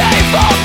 day for